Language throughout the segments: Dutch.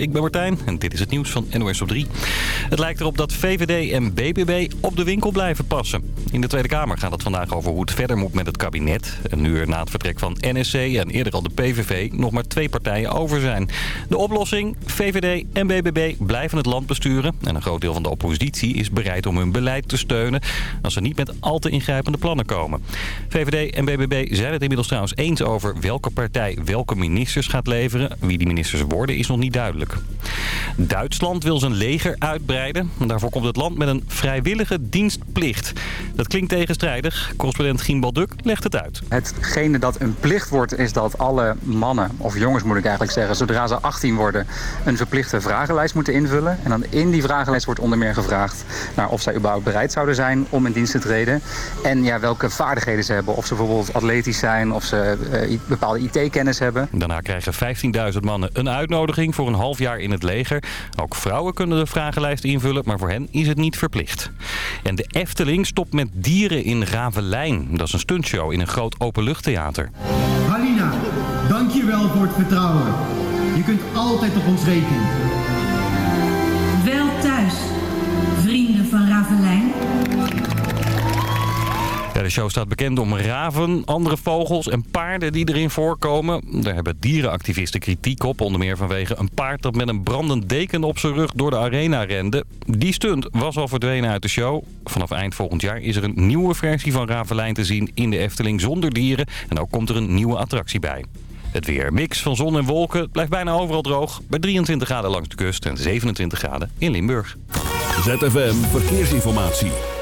Ik ben Martijn en dit is het nieuws van NOS op 3. Het lijkt erop dat VVD en BBB op de winkel blijven passen. In de Tweede Kamer gaat het vandaag over hoe het verder moet met het kabinet. En nu er na het vertrek van NSC en eerder al de PVV nog maar twee partijen over zijn. De oplossing? VVD en BBB blijven het land besturen. En een groot deel van de oppositie is bereid om hun beleid te steunen... als ze niet met al te ingrijpende plannen komen. VVD en BBB zijn het inmiddels trouwens eens over welke partij welke ministers gaat leveren. Wie die ministers worden is nog niet duidelijk. Duitsland wil zijn leger uitbreiden. Daarvoor komt het land met een vrijwillige dienstplicht. Dat klinkt tegenstrijdig. Correspondent Gien Balduk legt het uit. Hetgene dat een plicht wordt is dat alle mannen, of jongens moet ik eigenlijk zeggen... zodra ze 18 worden, een verplichte vragenlijst moeten invullen. En dan in die vragenlijst wordt onder meer gevraagd... naar of zij überhaupt bereid zouden zijn om in dienst te treden. En ja, welke vaardigheden ze hebben. Of ze bijvoorbeeld atletisch zijn, of ze uh, bepaalde IT-kennis hebben. Daarna krijgen 15.000 mannen een uitnodiging voor een half jaar in het leger. Ook vrouwen kunnen de vragenlijst invullen, maar voor hen is het niet verplicht. En de Efteling stopt met dieren in Ravelijn. Dat is een stuntshow in een groot openluchttheater. Halina, dankjewel voor het vertrouwen. Je kunt altijd op ons rekenen. De show staat bekend om raven, andere vogels en paarden die erin voorkomen. Daar hebben dierenactivisten kritiek op, onder meer vanwege een paard dat met een brandend deken op zijn rug door de arena rende. Die stunt was al verdwenen uit de show. Vanaf eind volgend jaar is er een nieuwe versie van Ravelijn te zien in de Efteling zonder dieren. En ook komt er een nieuwe attractie bij. Het weer. Mix van zon en wolken. blijft bijna overal droog. Bij 23 graden langs de kust en 27 graden in Limburg. ZFM Verkeersinformatie.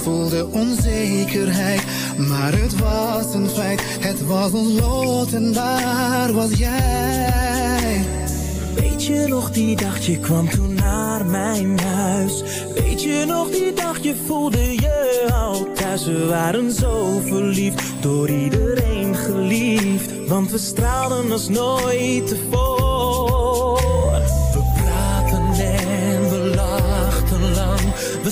Voelde onzekerheid, maar het was een feit. Het was ons lot en daar was jij. Weet je nog die dag, je kwam toen naar mijn huis. Weet je nog die dag, je voelde je al thuis. We waren zo verliefd, door iedereen geliefd. Want we straalden als nooit tevoren.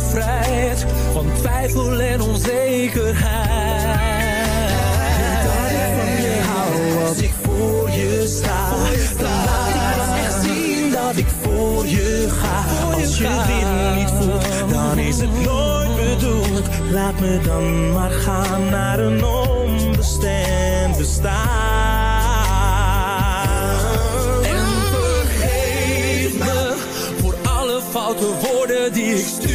bevrijd van twijfel en onzekerheid. Dat ik van je hou als ik voor je sta. Dan laat ik pas echt zien dat ik voor je ga. Als je dit niet voelt, dan is het nooit bedoeld. Laat me dan maar gaan naar een onbestemd bestaan. En vergeef me voor alle foute woorden die ik stuurde.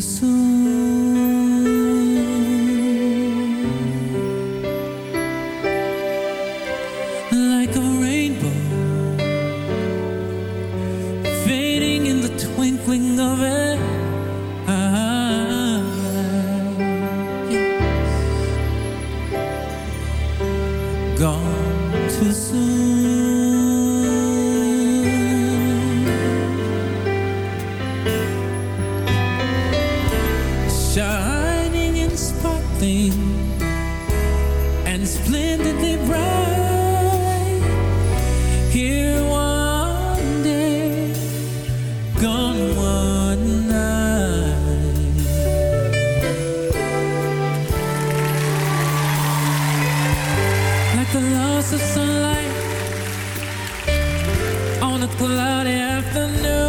Soon. Loss of sunlight on a cloudy afternoon.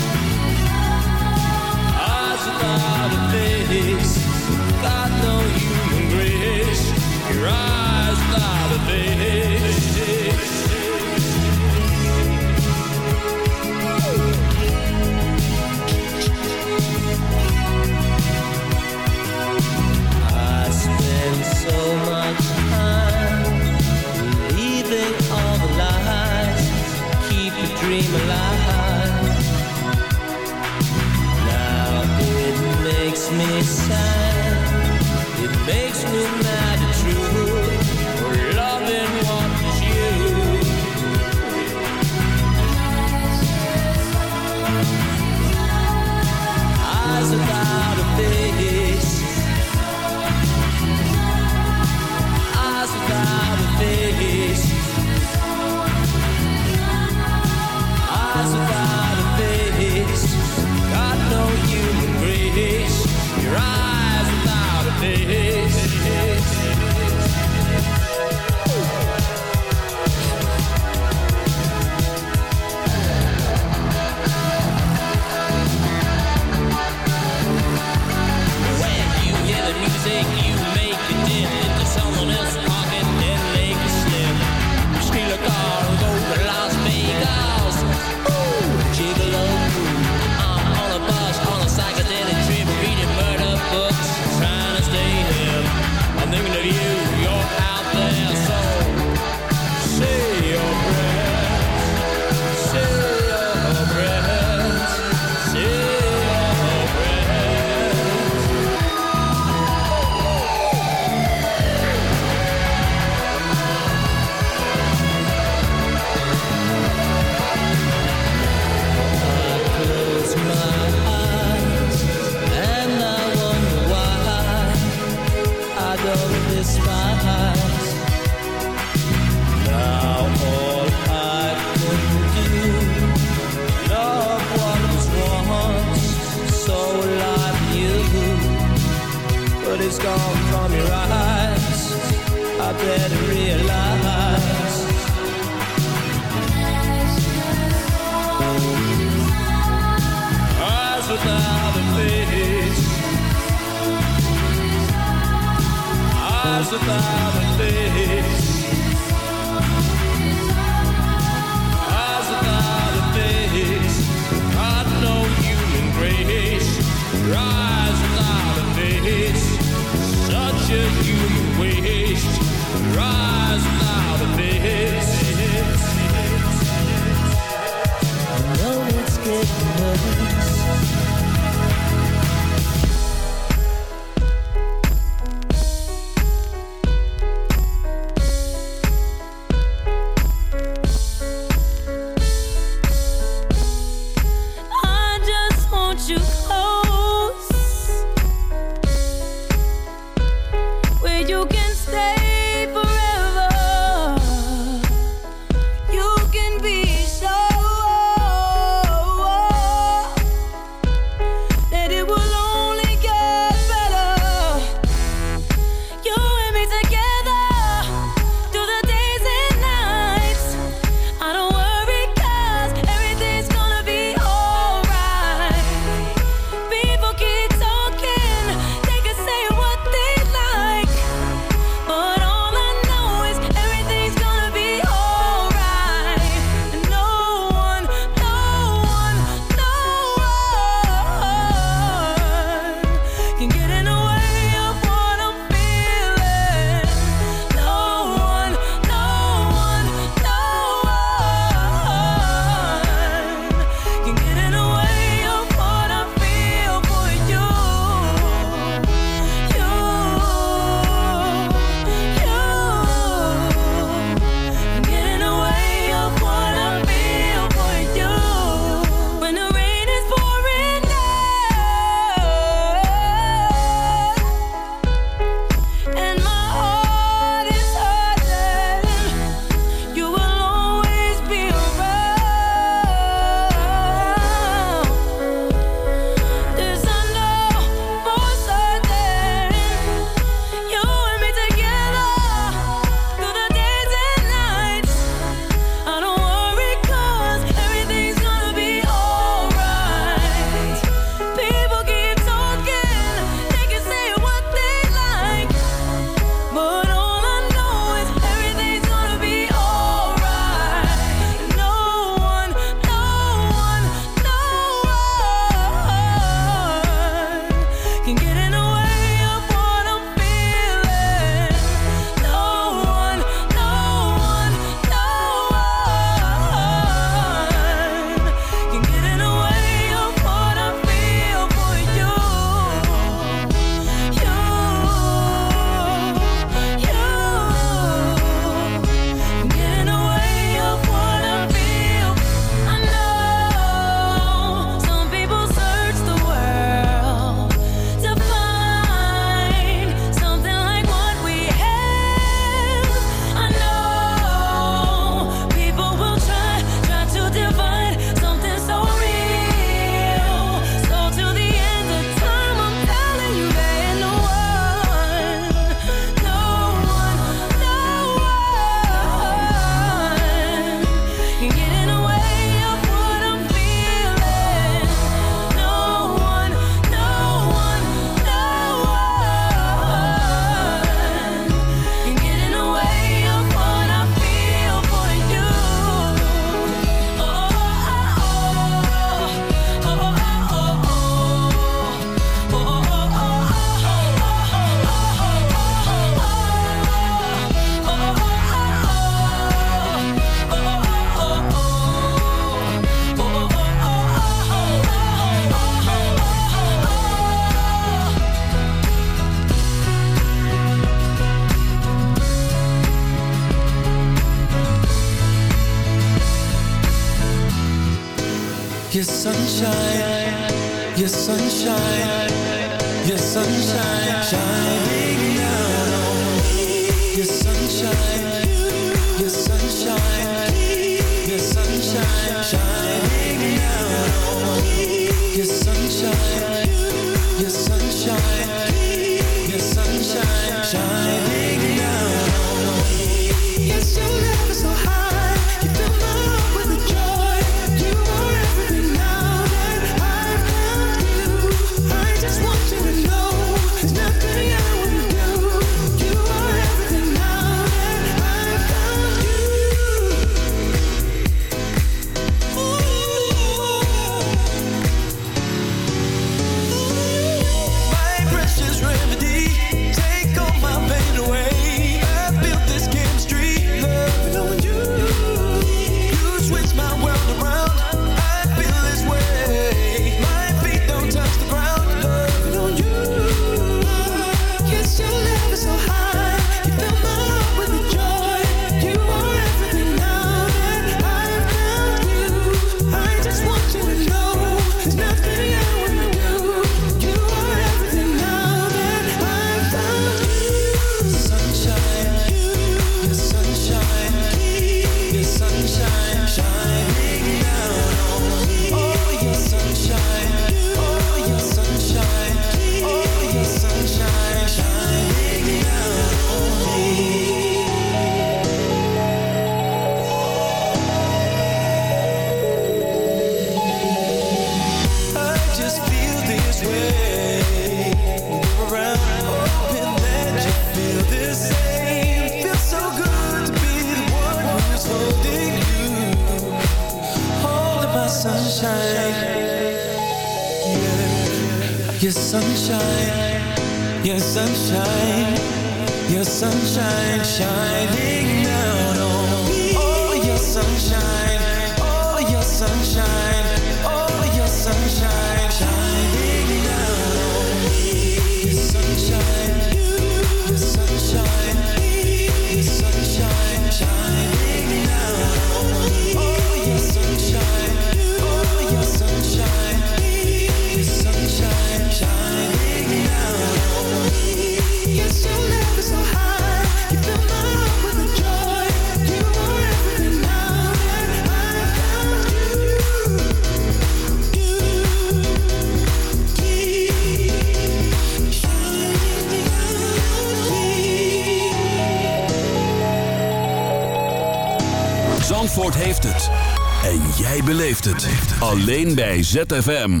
Alleen bij ZFM.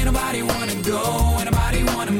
Ain't nobody wanna go, ain't nobody wanna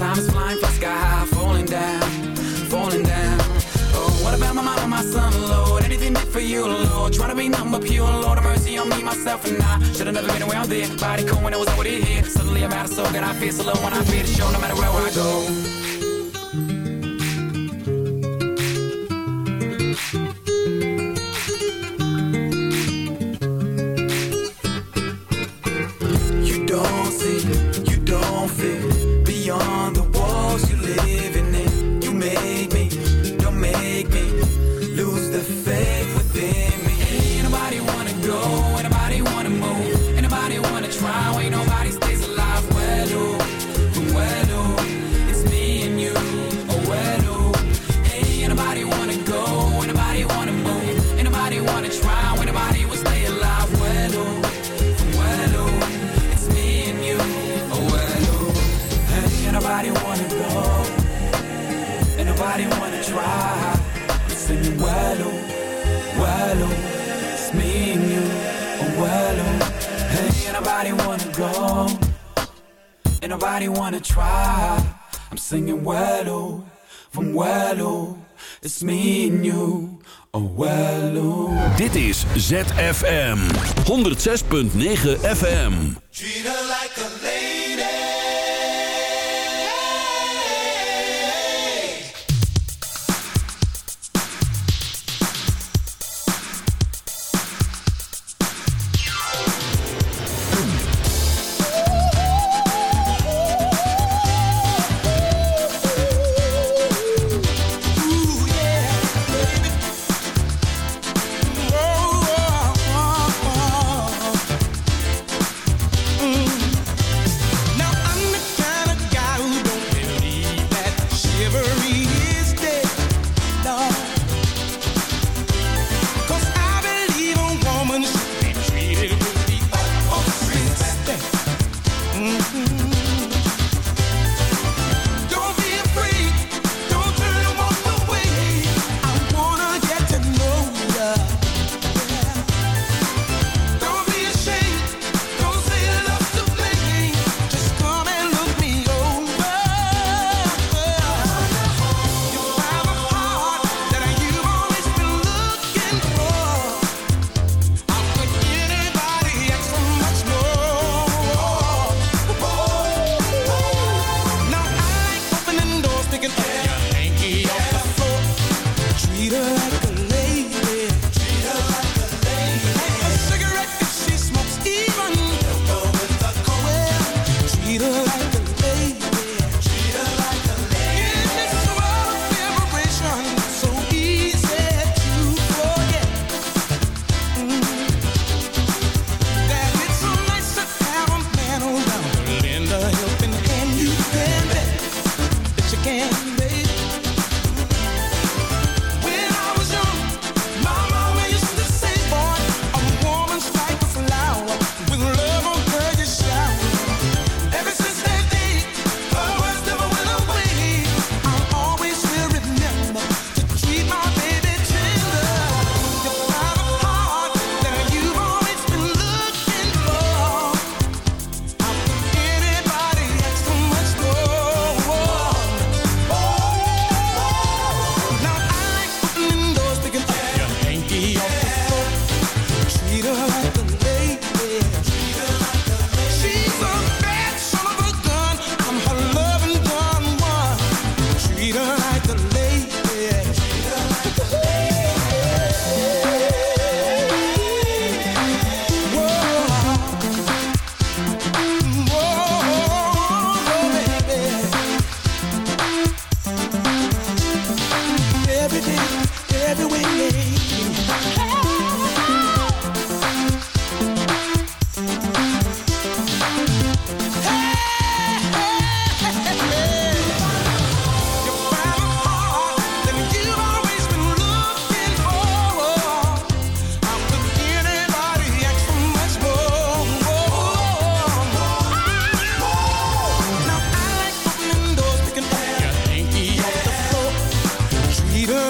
Time is flying, fly sky high, falling down, falling down. Oh, what about my mama, my son, Lord? Anything did for you, Lord? Trying to be number pure, Lord, have mercy on me, myself, and I. Should've never been around there. Body cold when it was already here. Suddenly I'm out of soul, and I feel so low when I feel the show, no matter where I go. Try. I'm singing, well, well, oh, it's me and you. Oh, well, oh, hey, ain't nobody wanna go, ain't nobody wanna try. I'm singing, well, oh, from well, oh, it's me and you. Oh, well. Dit is ZFM 106.9 FM. leader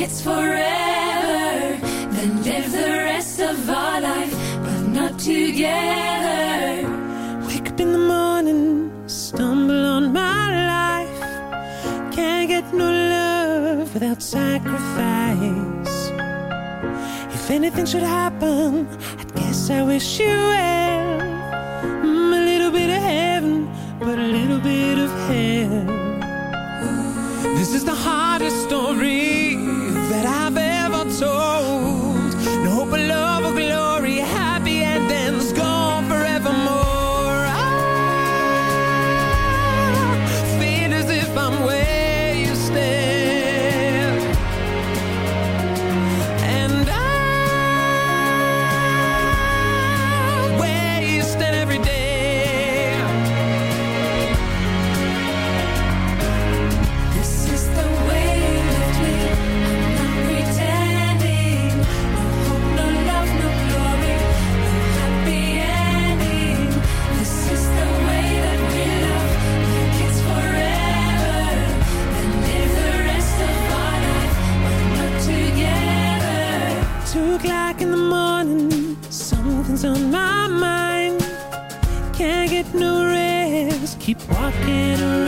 It's forever, then live the rest of our life, but not together. Wake up in the morning, stumble on my life. Can't get no love without sacrifice. If anything should happen, I guess I wish you well. Mm, a little bit of heaven, but a little bit of hell. This is the hardest story walking around.